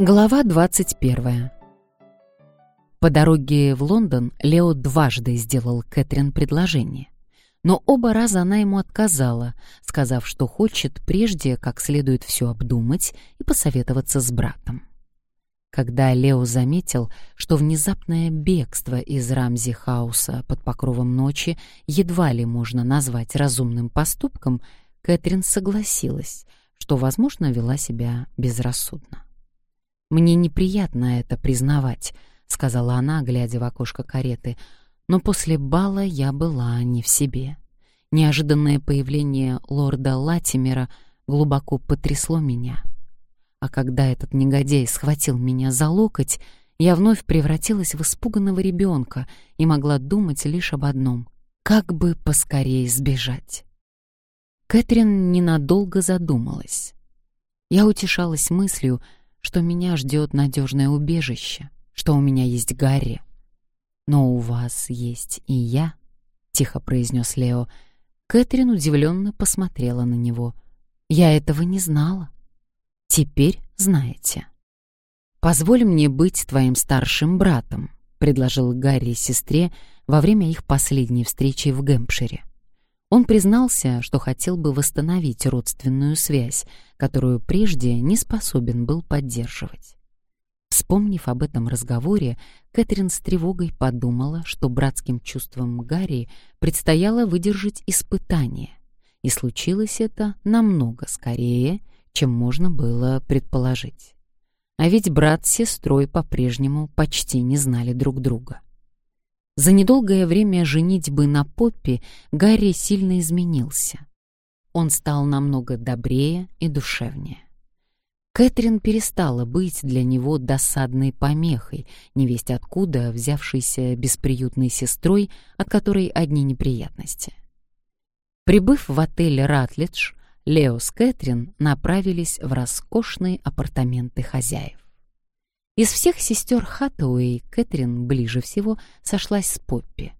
Глава 21. По дороге в Лондон Лео дважды сделал Кэтрин предложение. Но оба раза она ему отказала, сказав, что хочет прежде как следует все обдумать и посоветоваться с братом. Когда Лео заметил, что внезапное бегство из Рамзи-хауса под покровом ночи едва ли можно назвать разумным поступком, Кэтрин согласилась, что, возможно, вела себя безрассудно. «Мне неприятно это признавать», — сказала она, глядя в окошко кареты, «но после бала я была не в себе. Неожиданное появление лорда Латимера глубоко потрясло меня. А когда этот негодяй схватил меня за локоть, я вновь превратилась в испуганного ребенка и могла думать лишь об одном — как бы поскорее сбежать. Кэтрин ненадолго задумалась. Я утешалась мыслью, что меня ждет надежное убежище, что у меня есть Гарри. Но у вас есть и я, тихо произнес Лео. Кэтрин удивленно посмотрела на него. Я этого не знала. Теперь знаете. Позволь мне быть твоим старшим братом, предложил Гарри сестре во время их последней встречи в Гэмпшире. Он признался, что хотел бы восстановить родственную связь, которую прежде не способен был поддерживать. Вспомнив об этом разговоре, Кэтрин с тревогой подумала, что братским чувствам Гарри предстояло выдержать испытание, и случилось это намного скорее, чем можно было предположить. А ведь брат с сестрой по-прежнему почти не знали друг друга. За недолгое время женитьбы на Поппи Гарри сильно изменился. Он стал намного добрее и душевнее. Кэтрин перестала быть для него досадной помехой, невесть откуда взявшейся бесприютной сестрой, от которой одни неприятности. Прибыв в отель «Ратлидж», Лео с Кэтрин направились в роскошные апартаменты хозяев. Из всех сестер Хаттауэй Кэтрин ближе всего сошлась с Поппи.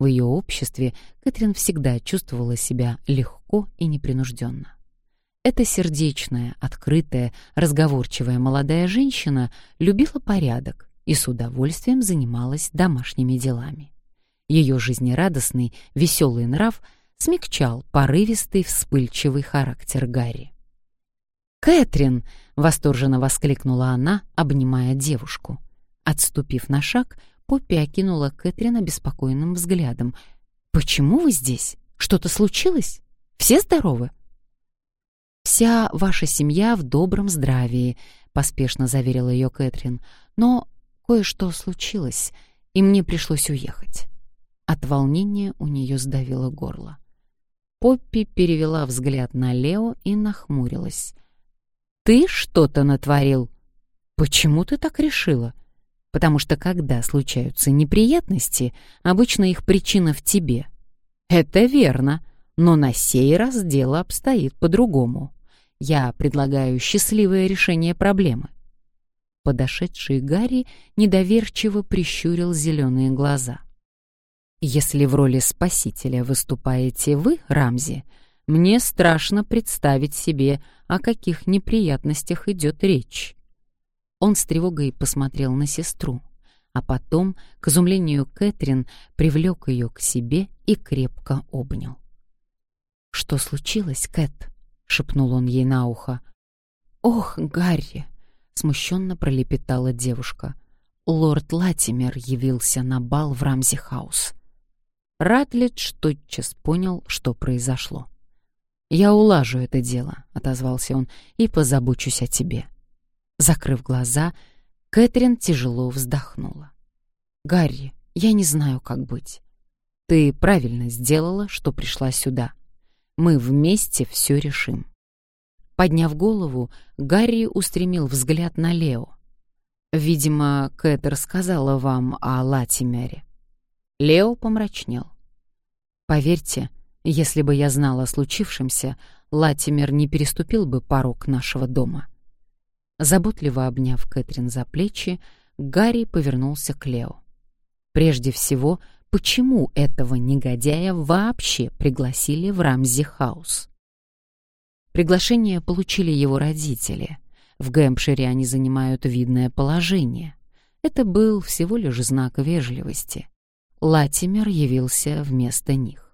В ее обществе Кэтрин всегда чувствовала себя легко и непринужденно. Эта сердечная, открытая, разговорчивая молодая женщина любила порядок и с удовольствием занималась домашними делами. Ее жизнерадостный, веселый нрав смягчал порывистый, вспыльчивый характер Гарри. «Кэтрин!» — восторженно воскликнула она, обнимая девушку. Отступив на шаг, Поппи окинула Кэтрин обеспокоенным взглядом. «Почему вы здесь? Что-то случилось? Все здоровы?» «Вся ваша семья в добром здравии», — поспешно заверила ее Кэтрин. «Но кое-что случилось, и мне пришлось уехать». От волнения у нее сдавило горло. Поппи перевела взгляд на Лео и нахмурилась — ты что-то натворил. Почему ты так решила? Потому что когда случаются неприятности, обычно их причина в тебе. Это верно, но на сей раз дело обстоит по-другому. Я предлагаю счастливое решение проблемы. Подошедший Гарри недоверчиво прищурил зеленые глаза. Если в роли спасителя выступаете вы, Рамзи, мне страшно представить себе, о каких неприятностях идет речь. Он с тревогой посмотрел на сестру, а потом, к изумлению Кэтрин, привлек ее к себе и крепко обнял. «Что случилось, Кэт?» — шепнул он ей на ухо. «Ох, Гарри!» — смущенно пролепетала девушка. Лорд Латимер явился на бал в Рамзи-хаус. Ратлидж тотчас понял, что произошло. «Я улажу это дело», — отозвался он, — «и позабочусь о тебе». Закрыв глаза, Кэтрин тяжело вздохнула. «Гарри, я не знаю, как быть. Ты правильно сделала, что пришла сюда. Мы вместе все решим». Подняв голову, Гарри устремил взгляд на Лео. «Видимо, Кэт рассказала вам о Латимере». Лео помрачнел. «Поверьте, если бы я знал о случившемся, Латимер не переступил бы порог нашего дома. Заботливо обняв Кэтрин за плечи, Гарри повернулся к Лео. Прежде всего, почему этого негодяя вообще пригласили в Рамзи-хаус? Приглашение получили его родители. В Гэмпшире они занимают видное положение. Это был всего лишь знак вежливости. Латимер явился вместо них.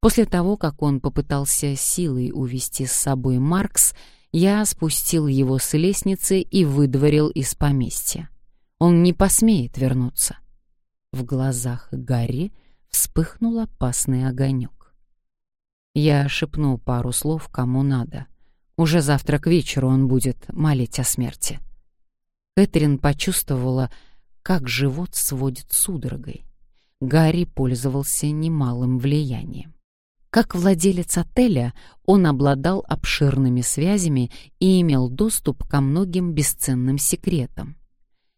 После того, как он попытался силой увести с собой Маркс, я спустил его с лестницы и выдворил из поместья. Он не посмеет вернуться. В глазах Гарри вспыхнул опасный огонек. Я шепну пару слов кому надо. Уже завтра к вечеру он будет молить о смерти. Кэтрин почувствовала, как живот сводит судорогой. Гарри пользовался немалым влиянием. Как владелец отеля он обладал обширными связями и имел доступ ко многим бесценным секретам.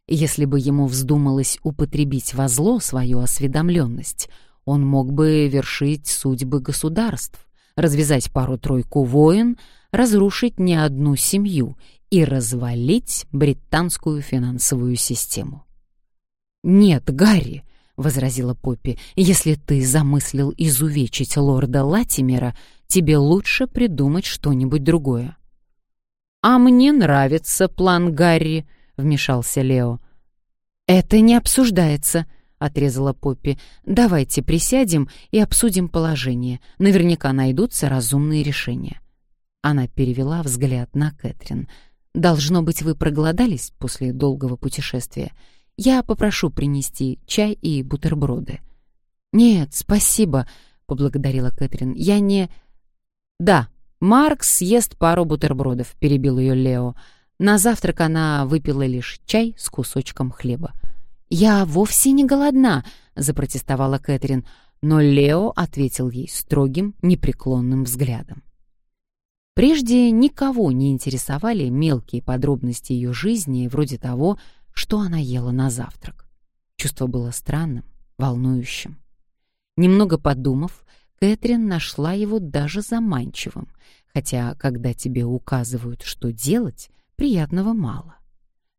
Если бы ему вздумалось употребить во зло свою осведомленность, он мог бы вершить судьбы государств, развязать пару-тройку войн, разрушить не одну семью и развалить британскую финансовую систему. «Нет, Гарри!» — возразила Поппи. «Если ты замыслил изувечить лорда Латимера, тебе лучше придумать что-нибудь другое». «А мне нравится план Гарри», вмешался Лео. «Это не обсуждается», — отрезала Поппи. «Давайте присядем и обсудим положение. Наверняка найдутся разумные решения». Она перевела взгляд на Кэтрин. «Должно быть, вы проголодались после долгого путешествия. Я попрошу принести чай и бутерброды». «Нет, спасибо», — поблагодарила Кэтрин. «Я не...» «Да, Маркс съест пару бутербродов», — перебил ее Лео. На завтрак она выпила лишь чай с кусочком хлеба. «Я вовсе не голодна», — запротестовала Кэтрин, но Лео ответил ей строгим, непреклонным взглядом. Прежде никого не интересовали мелкие подробности ее жизни, вроде того, что она ела на завтрак. Чувство было странным, волнующим. Немного подумав, Кэтрин нашла его даже заманчивым, хотя, когда тебе указывают, что делать, приятного мало.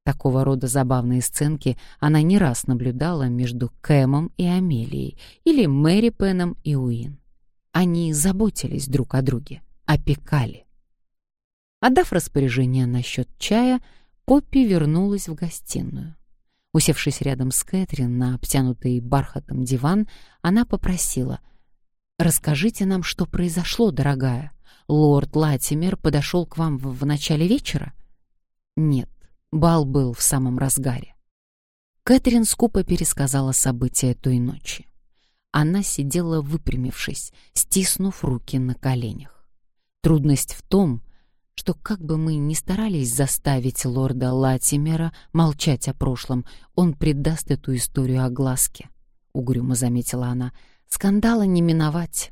Такого рода забавные сценки она не раз наблюдала между Кэмом и Амелией или Мэри Пеном и Уин. Они заботились друг о друге, опекали. Отдав распоряжение насчет чая, Поппи вернулась в гостиную. Усевшись рядом с Кэтрин на обтянутый бархатом диван, она попросила «Расскажите нам, что произошло, дорогая. Лорд Латимер подошел к вам в, в начале вечера?» Нет, бал был в самом разгаре. Кэтрин скупо пересказала события той ночи. Она сидела выпрямившись, стиснув руки на коленях. Трудность в том, что как бы мы ни старались заставить лорда Латимера молчать о прошлом, он предаст эту историю огласке, — угрюмо заметила она. Скандала не миновать.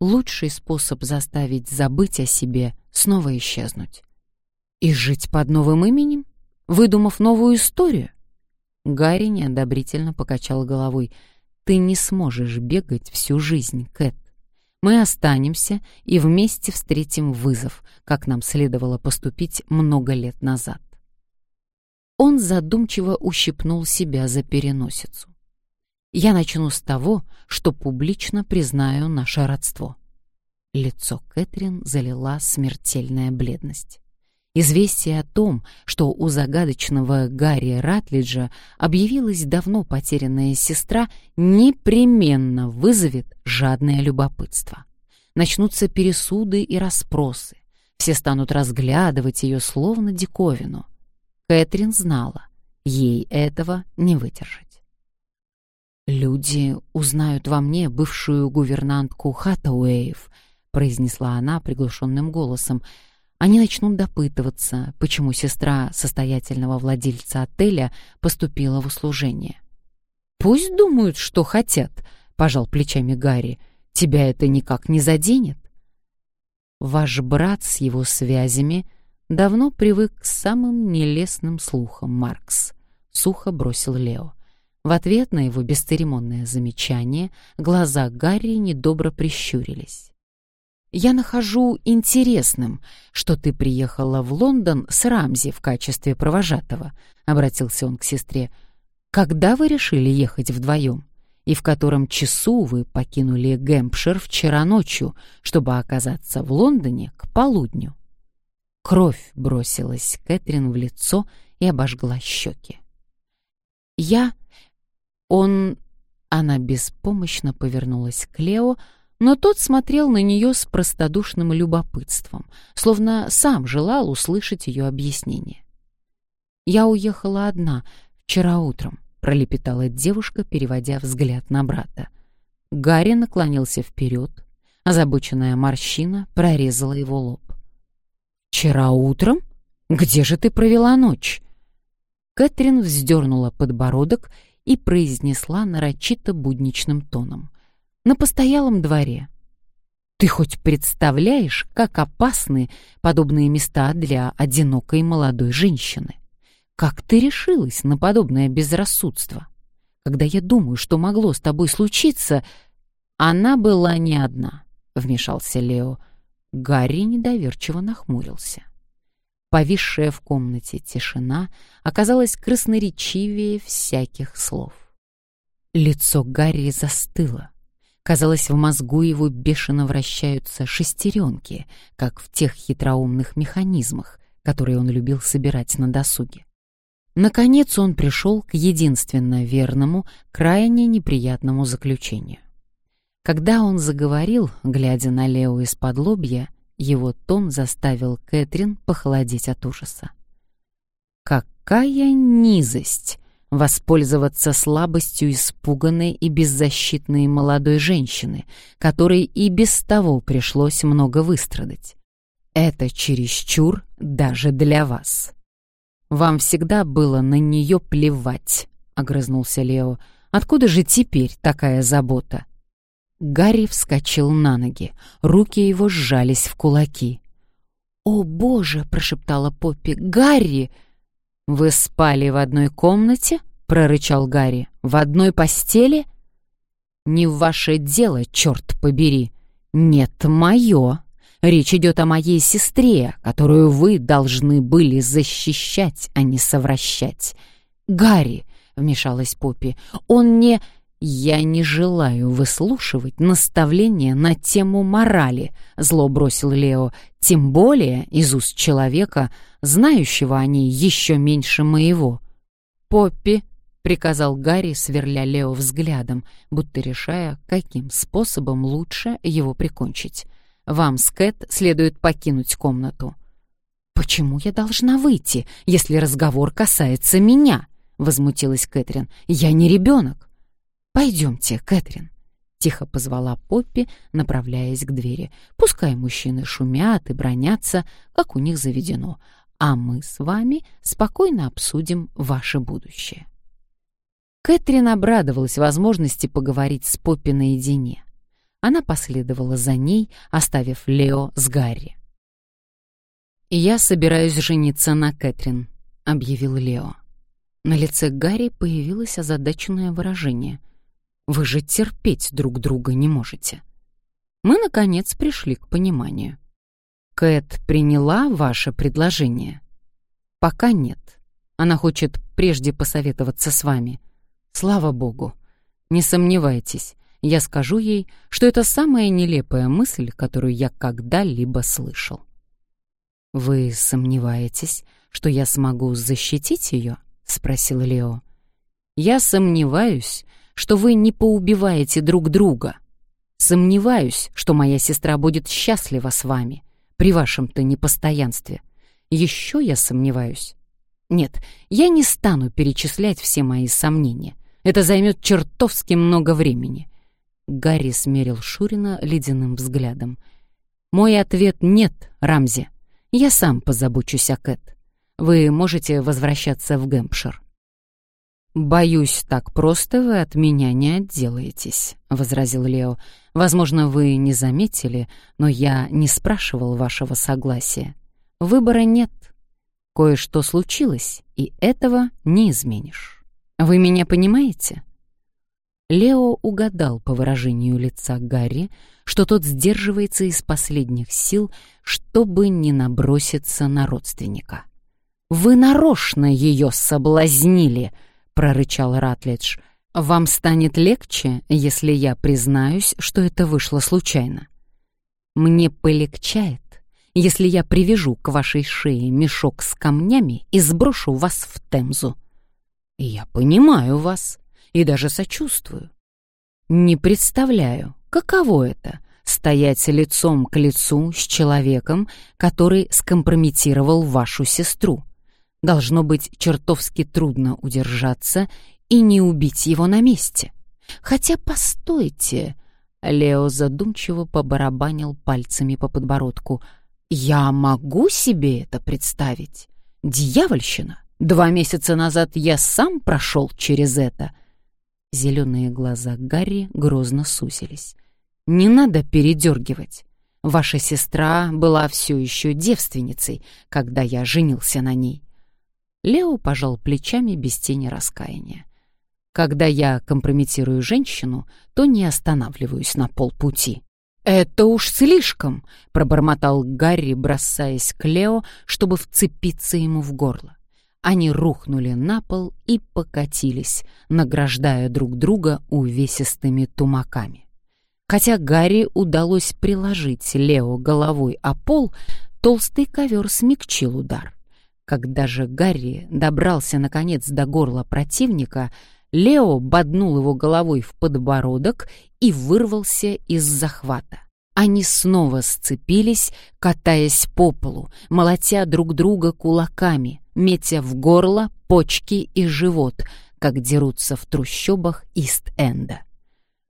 Лучший способ заставить забыть о себе — снова исчезнуть. И жить под новым именем, выдумав новую историю? Гарри неодобрительно покачал головой. Ты не сможешь бегать всю жизнь, Кэт. Мы останемся и вместе встретим вызов, как нам следовало поступить много лет назад. Он задумчиво ущипнул себя за переносицу. Я начну с того, что публично признаю наше родство. Лицо Кэтрин залила смертельная бледность. Известие о том, что у загадочного Гарри Ратлиджа объявилась давно потерянная сестра, непременно вызовет жадное любопытство. Начнутся пересуды и расспросы. Все станут разглядывать ее словно диковину. Кэтрин знала, ей этого не выдержать. «Люди узнают во мне бывшую гувернантку Хаттауэев», произнесла она приглушенным голосом, — они начнут допытываться, почему сестра состоятельного владельца отеля поступила в услужение. «Пусть думают, что хотят», — пожал плечами Гарри. «Тебя это никак не заденет». Ваш брат с его связями давно привык к самым нелестным слухам, Маркс, — сухо бросил Лео. В ответ на его бесцеремонное замечание глаза Гарри недобро прищурились. Я нахожу интересным, что ты приехала в Лондон с Рамзи в качестве провожатого, обратился он к сестре. Когда вы решили ехать вдвоем? И в котором часу вы покинули Гэмпшир вчера ночью, чтобы оказаться в Лондоне к полудню? Кровь бросилась Кэтрин в лицо и обожгла щеки. «Я... он...» Она беспомощно повернулась к Лео, но тот смотрел на нее с простодушным любопытством, словно сам желал услышать ее объяснение. «Я уехала одна вчера утром», — пролепетала девушка, переводя взгляд на брата. Гарри наклонился вперед, озабоченная морщина прорезала его лоб. «Вчера утром? Где же ты провела ночь?» Кэтрин вздернула подбородок и произнесла нарочито будничным тоном. «На постоялом дворе». «Ты хоть представляешь, как опасны подобные места для одинокой молодой женщины? Как ты решилась на подобное безрассудство? Когда я думаю, что могло с тобой случиться...» «Она была не одна», — вмешался Лео. Гарри недоверчиво нахмурился. Повисшая в комнате тишина оказалась красноречивее всяких слов. Лицо Гарри застыло. Казалось, в мозгу его бешено вращаются шестеренки, как в тех хитроумных механизмах, которые он любил собирать на досуге. Наконец он пришел к единственно верному, крайне неприятному заключению. Когда он заговорил, глядя на Лео из-под лобья, его тон заставил Кэтрин похолодеть от ужаса. Какая низость воспользоваться слабостью испуганной и беззащитной молодой женщины, которой и без того пришлось много выстрадать. Это чересчур даже для вас. Вам всегда было на нее плевать, огрызнулся Лео. Откуда же теперь такая забота? Гарри вскочил на ноги. Руки его сжались в кулаки. «О, Боже!» — прошептала Поппи. «Гарри!» «Вы спали в одной комнате?» — прорычал Гарри. «В одной постели?» «Не в ваше дело, черт побери!» «Нет, мое!» Речь идет о моей сестре, которую вы должны были защищать, а не совращать. «Гарри!» — вмешалась Поппи. «Он не...» «Я не желаю выслушивать наставления на тему морали», — зло бросил Лео, «тем более из уст человека, знающего о ней еще меньше моего». «Поппи», — приказал Гарри, сверля Лео взглядом, будто решая, каким способом лучше его прикончить. «Вам с следует покинуть комнату». «Почему я должна выйти, если разговор касается меня?» — возмутилась Кэтрин. «Я не ребенок». «Пойдемте, Кэтрин», — тихо позвала Поппи, направляясь к двери. «Пускай мужчины шумят и бронятся, как у них заведено, а мы с вами спокойно обсудим ваше будущее». Кэтрин обрадовалась возможности поговорить с Поппи наедине. Она последовала за ней, оставив Лео с Гарри. «Я собираюсь жениться на Кэтрин», — объявил Лео. На лице Гарри появилось озадаченное выражение — вы же терпеть друг друга не можете. Мы, наконец, пришли к пониманию. Кэт приняла ваше предложение? Пока нет. Она хочет прежде посоветоваться с вами. Слава богу. Не сомневайтесь, я скажу ей, что это самая нелепая мысль, которую я когда-либо слышал. Вы сомневаетесь, что я смогу защитить ее? спросил Лео. Я сомневаюсь, что вы не поубиваете друг друга. Сомневаюсь, что моя сестра будет счастлива с вами при вашем-то непостоянстве. Еще я сомневаюсь. Нет, я не стану перечислять все мои сомнения. Это займет чертовски много времени. Гарри смерил Шурина ледяным взглядом. Мой ответ — нет, Рамзи. Я сам позабочусь о Кэт. Вы можете возвращаться в Гэмпшир. «Боюсь, так просто вы от меня не отделаетесь», — возразил Лео. «Возможно, вы не заметили, но я не спрашивал вашего согласия. Выбора нет. Кое-что случилось, и этого не изменишь. Вы меня понимаете?» Лео угадал по выражению лица Гарри, что тот сдерживается из последних сил, чтобы не наброситься на родственника. «Вы нарочно ее соблазнили!» Прорычал Ратлидж. «Вам станет легче, если я признаюсь, что это вышло случайно». «Мне полегчает, если я привяжу к вашей шее мешок с камнями и сброшу вас в Темзу. Я понимаю вас и даже сочувствую. Не представляю, каково это — стоять лицом к лицу с человеком, который скомпрометировал вашу сестру. Должно быть чертовски трудно удержаться и не убить его на месте. Хотя, постойте, Лео задумчиво побарабанил пальцами по подбородку. «Я могу себе это представить? Дьявольщина! Два месяца назад я сам прошел через это!» Зеленые глаза Гарри грозно сузились. «Не надо передергивать. Ваша сестра была все еще девственницей, когда я женился на ней». Лео пожал плечами без тени раскаяния. Когда я компрометирую женщину, то не останавливаюсь на полпути. «Это уж слишком!» — пробормотал Гарри, бросаясь к Лео, чтобы вцепиться ему в горло. Они рухнули на пол и покатились, награждая друг друга увесистыми тумаками. Хотя Гарри удалось приложить Лео головой о пол, толстый ковер смягчил удар. Когда же Гарри добрался наконец до горла противника — Лео боднул его головой в подбородок и вырвался из захвата. Они снова сцепились, катаясь по полу, молотя друг друга кулаками, метя в горло, почки и живот, как дерутся в трущобах Ист-Энда.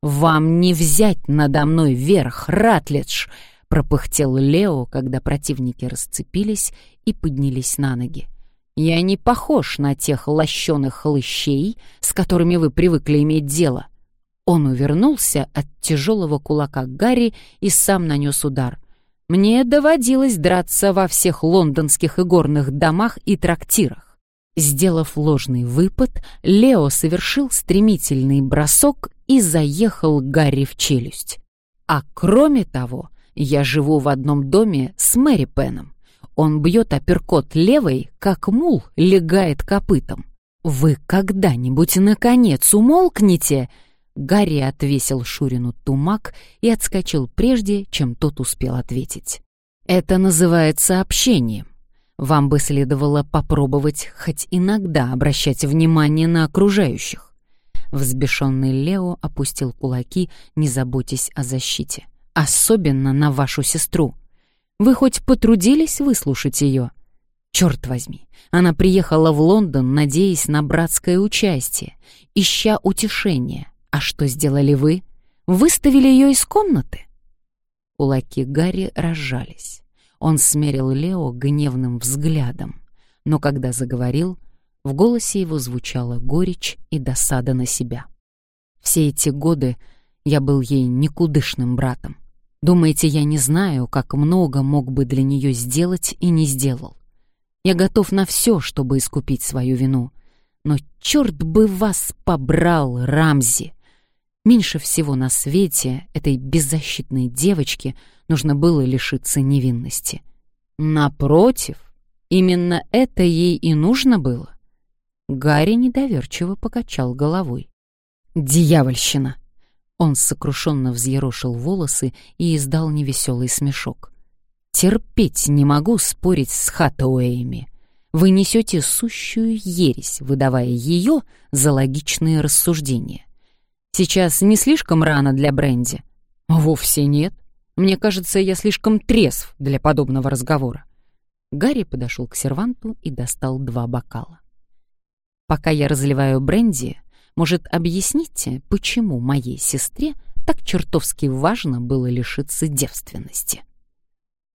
«Вам не взять надо мной верх, Ратледж!» — пропыхтел Лео, когда противники расцепились и поднялись на ноги. Я не похож на тех лощеных хлыщей, с которыми вы привыкли иметь дело. Он увернулся от тяжелого кулака Гарри и сам нанес удар. Мне доводилось драться во всех лондонских игорных домах и трактирах. Сделав ложный выпад, Лео совершил стремительный бросок и заехал Гарри в челюсть. А кроме того, я живу в одном доме с Мэри Пеном. Он бьет апперкот левой, как мул легает копытом. «Вы когда-нибудь, наконец, умолкнете?» Гарри отвесил Шурину тумак и отскочил прежде, чем тот успел ответить. «Это называется общением. Вам бы следовало попробовать хоть иногда обращать внимание на окружающих». Взбешенный Лео опустил кулаки, не заботясь о защите. «Особенно на вашу сестру. Вы хоть потрудились выслушать ее? Черт возьми, она приехала в Лондон, надеясь на братское участие, ища утешения. А что сделали вы? Выставили ее из комнаты? Кулаки Гарри разжались. Он смерил Лео гневным взглядом, но когда заговорил, в голосе его звучала горечь и досада на себя. Все эти годы я был ей никудышным братом. Думаете, я не знаю, как много мог бы для нее сделать и не сделал? Я готов на все, чтобы искупить свою вину. Но черт бы вас побрал, Рамзи! Меньше всего на свете этой беззащитной девочке нужно было лишиться невинности. Напротив, именно это ей и нужно было. Гарри недоверчиво покачал головой. «Дьявольщина!» Он сокрушенно взъерошил волосы и издал невеселый смешок. «Терпеть не могу спорить с Хаттауэями. Вы несете сущую ересь, выдавая ее за логичные рассуждения. Сейчас не слишком рано для Бренди?» «Вовсе нет. Мне кажется, я слишком трезв для подобного разговора». Гарри подошел к серванту и достал два бокала. «Пока я разливаю бренди, может, объясните, почему моей сестре так чертовски важно было лишиться девственности?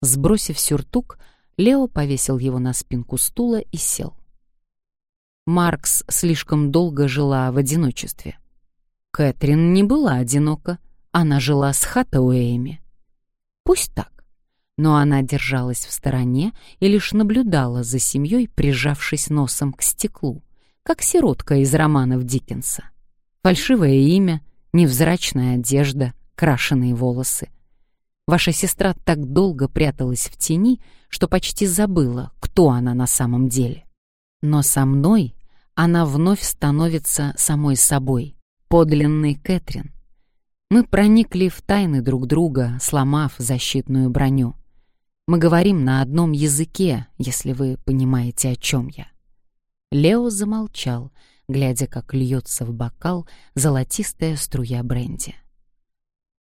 Сбросив сюртук, Лео повесил его на спинку стула и сел. Маркс слишком долго жила в одиночестве. Кэтрин не была одинока, она жила с Хаттауэями. Пусть так, но она держалась в стороне и лишь наблюдала за семьей, прижавшись носом к стеклу, как сиротка из романов Диккенса. Фальшивое имя, невзрачная одежда, крашеные волосы. Ваша сестра так долго пряталась в тени, что почти забыла, кто она на самом деле. Но со мной она вновь становится самой собой, подлинной Кэтрин. Мы проникли в тайны друг друга, сломав защитную броню. Мы говорим на одном языке, если вы понимаете, о чем я». Лео замолчал, глядя, как льется в бокал золотистая струя бренди.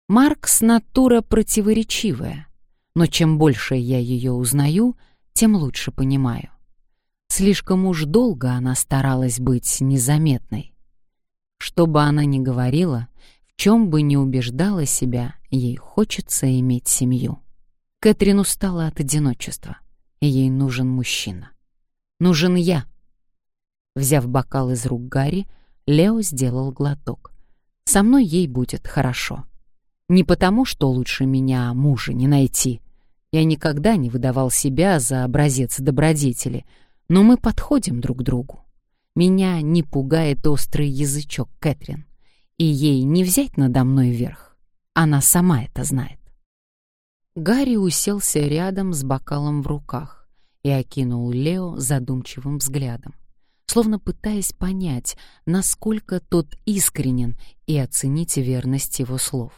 Маркс — натура противоречивая, но чем больше я ее узнаю, тем лучше понимаю. Слишком уж долго она старалась быть незаметной. Что бы она ни говорила, в чем бы ни убеждала себя, ей хочется иметь семью. Кэтрин устала от одиночества, и ей нужен мужчина. Нужен я. Взяв бокал из рук Гарри, Лео сделал глоток. Со мной ей будет хорошо. Не потому, что лучше меня мужа не найти. Я никогда не выдавал себя за образец добродетели, но мы подходим друг к другу. Меня не пугает острый язычок Кэтрин, и ей не взять надо мной верх. Она сама это знает. Гарри уселся рядом с бокалом в руках и окинул Лео задумчивым взглядом, словно пытаясь понять, насколько тот искренен и оценить верность его слов.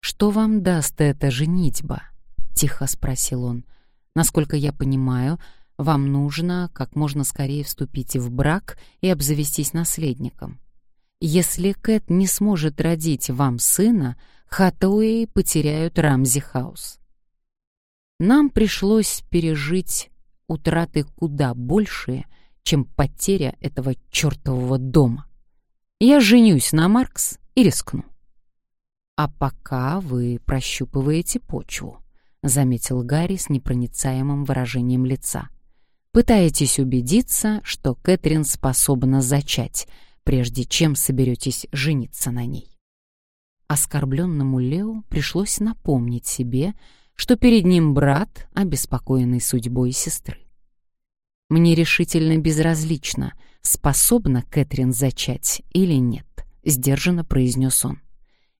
«Что вам даст эта женитьба?» — тихо спросил он. «Насколько я понимаю, — вам нужно как можно скорее вступить в брак и обзавестись наследником. Если Кэт не сможет родить вам сына, Хатуэй потеряют Рамзи Хаус. Нам пришлось пережить утраты куда большие, чем потеря этого чертового дома. Я женюсь на Маркс и рискну. А пока вы прощупываете почву, заметил Гарри с непроницаемым выражением лица. Пытаетесь убедиться, что Кэтрин способна зачать, прежде чем соберетесь жениться на ней. Оскорбленному Лео пришлось напомнить себе, что перед ним брат, обеспокоенный судьбой сестры. «Мне решительно безразлично, способна Кэтрин зачать или нет», — сдержанно произнес он.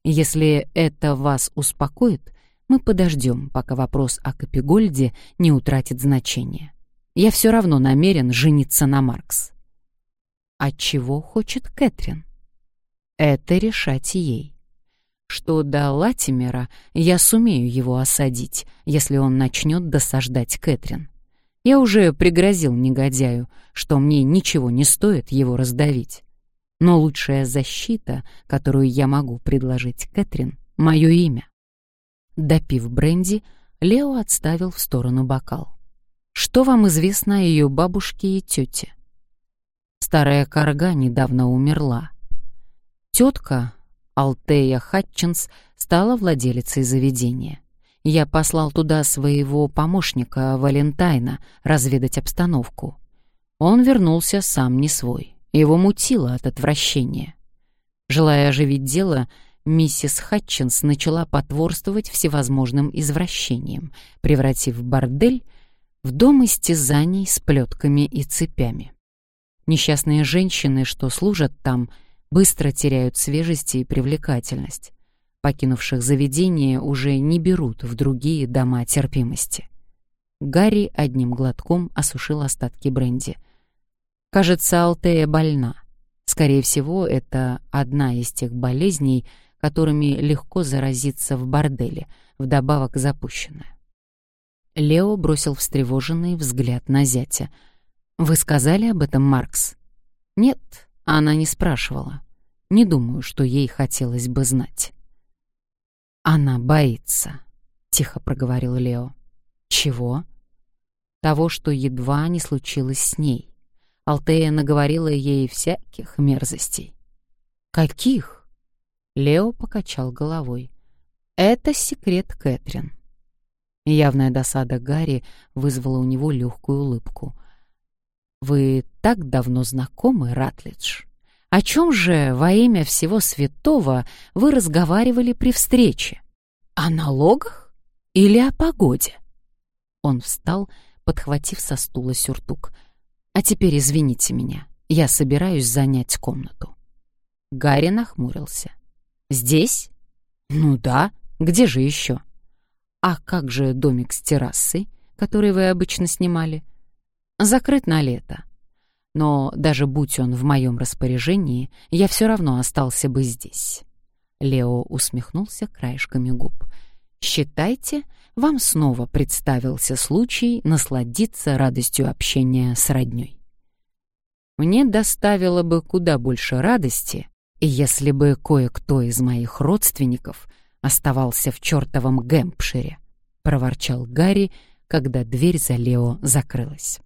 «Если это вас успокоит, мы подождем, пока вопрос о Капигольде не утратит значения. Я все равно намерен жениться на Маркс. А чего хочет Кэтрин? Это решать ей. Что до Латимера, я сумею его осадить, если он начнет досаждать Кэтрин. Я уже пригрозил негодяю, что мне ничего не стоит его раздавить. Но лучшая защита, которую я могу предложить Кэтрин, — мое имя. Допив бренди, Лео отставил в сторону бокал. Что вам известно о ее бабушке и тете? Старая корга недавно умерла. Тетка, Алтея Хатчинс, стала владелицей заведения. Я послал туда своего помощника Валентайна разведать обстановку. Он вернулся сам не свой. Его мутило от отвращения. Желая оживить дело, миссис Хатчинс начала потворствовать всевозможным извращениям, превратив бордель в дом истязаний с плетками и цепями. Несчастные женщины, что служат там, быстро теряют свежесть и привлекательность. Покинувших заведение уже не берут в другие дома терпимости. Гарри одним глотком осушил остатки бренди. Кажется, Алтея больна. Скорее всего, это одна из тех болезней, которыми легко заразиться в борделе, вдобавок запущенная. Лео бросил встревоженный взгляд на зятя. «Вы сказали об этом, Маркс?» «Нет, она не спрашивала. Не думаю, что ей хотелось бы знать». «Она боится», — тихо проговорил Лео. «Чего?» «Того, что едва не случилось с ней. Алтея наговорила ей всяких мерзостей». «Каких?» Лео покачал головой. «Это секрет Кэтрин». Явная досада Гарри вызвала у него легкую улыбку. «Вы так давно знакомы, Ратлидж? О чем же во имя всего святого вы разговаривали при встрече? О налогах или о погоде?» Он встал, подхватив со стула сюртук. «А теперь извините меня, я собираюсь занять комнату». Гарри нахмурился. «Здесь? Ну да, где же еще?» А как же домик с террасой, который вы обычно снимали? Закрыт на лето. Но даже будь он в моем распоряжении, я все равно остался бы здесь. Лео усмехнулся краешками губ. «Считайте, вам снова представился случай насладиться радостью общения с роднёй. Мне доставило бы куда больше радости, если бы кое-кто из моих родственников оставался в чертовом Гэмпшире, проворчал Гарри, когда дверь за Лео закрылась.